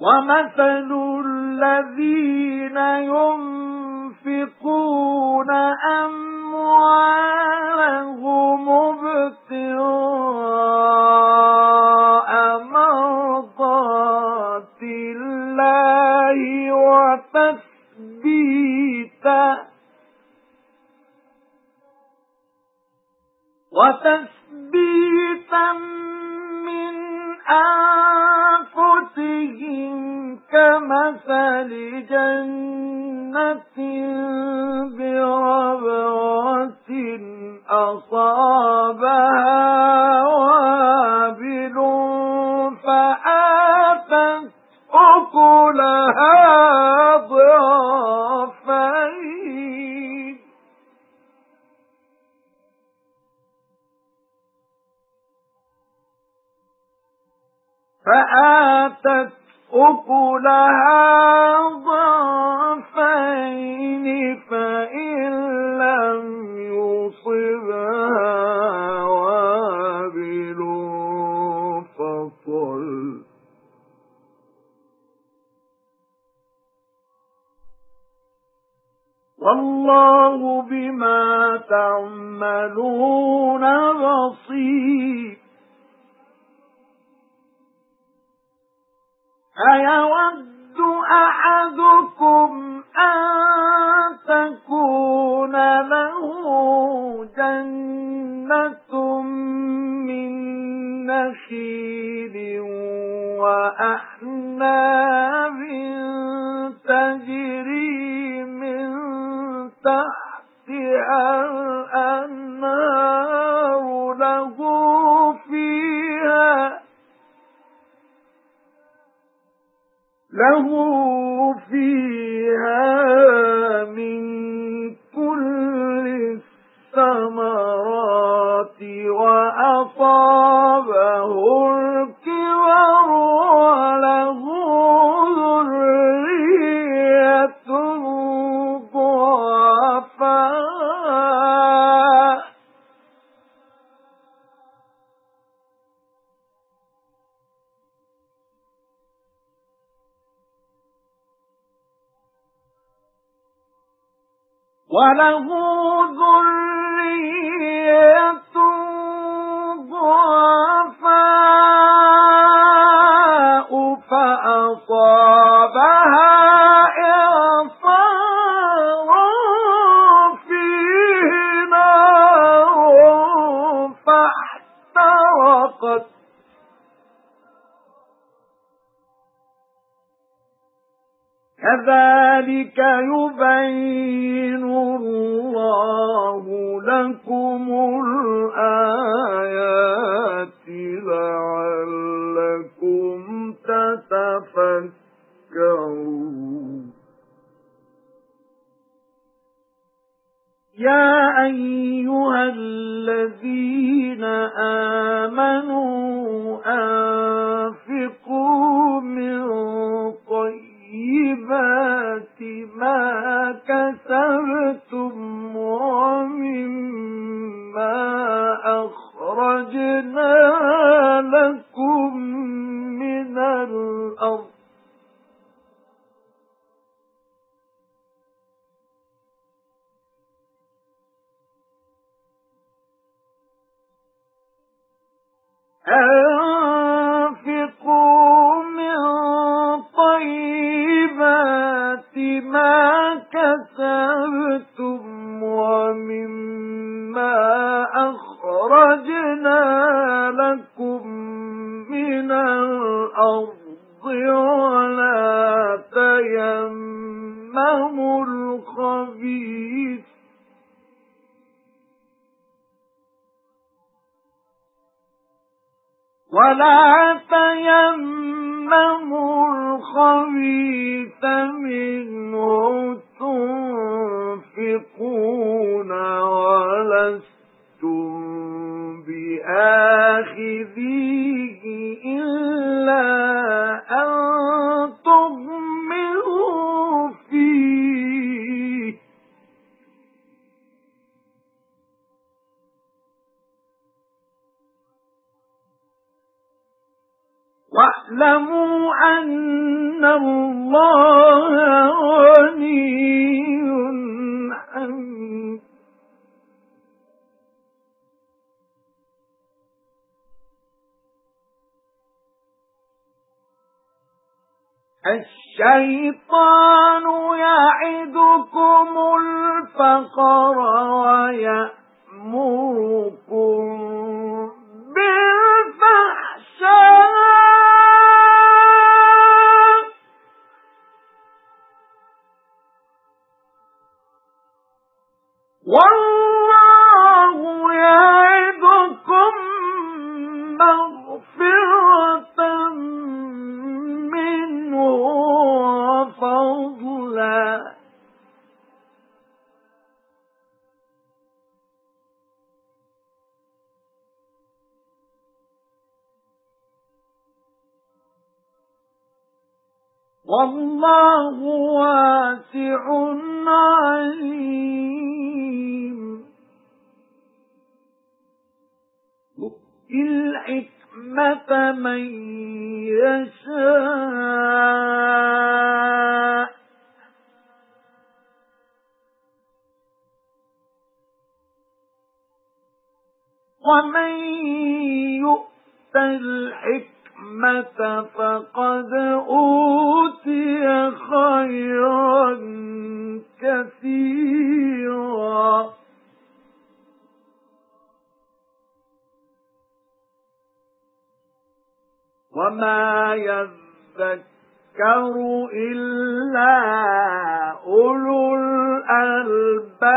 وَمَثَلُ الَّذِينَ يُنفِقُونَ أَمْوَالَهُمْ ابْتِغَاءَ مَرْضَاتِ اللَّهِ وَتَثْبِيتًا وَتَثْبِيتًا مِنْ أَنفُسِهِمْ كَمَثَلِ جَنَّةٍ بِرَبْوَةٍ أَصَابَهَا وَابِلٌ فَآتَتْ أُكُلَهَا فَآتَتْ أُكُلَهَا ضِعْفَيْنِ فَإِن لَّمْ يُصِبْهَا وَابِلٌ فَطَلٌّ وَاللَّهُ بِمَا تَعْمَلُونَ بَصِيرٌ. أَيَوَدُّ أَحَدُكُمْ أَن تَكُونَ لَهُ جَنَّةٌ مِّن نَّخِيلٍ وَأَعْنَابٍ؟ لَهُ فِيهَا مِن كُلِّ الثَّمَرَاتِ وَأَصَابَهُ وَلَهُ ذُرِّيَّةٌ كَذَلِكَ يُبَيِّنُ اللَّهُ لَكُمُ الْآيَاتِ. أَخْرَجْنَا لَكُم مِّنَ الْأَرْضِ. الْخَبِيثَ. وَلَا تَيَمَّمُوا الْخَبِيثَ. وَاعْلَمُوا أَنَّ اللَّهَ غَنِيٌّ الشَّيْطَانُ يَعِدُكُمُ الْفَقْرَ وَيَأْمُرُكُم وَاللَّهُ يَعِدُكُم مَّغْفِرَةً مِّنْهُ وَفَضْلًا. وَاللَّهُ وَاسِعٌ عَلِيمٌ. الْحِكْمَةَ مَن يَشَاءُ. وَمَن يُؤْتَ الْحِكْمَةَ فَقَدْ أُوتِيَ خَيْرًا. وَمَا يَذَّكَّرُ إِلَّا أُولُو الْأَلْبَابِ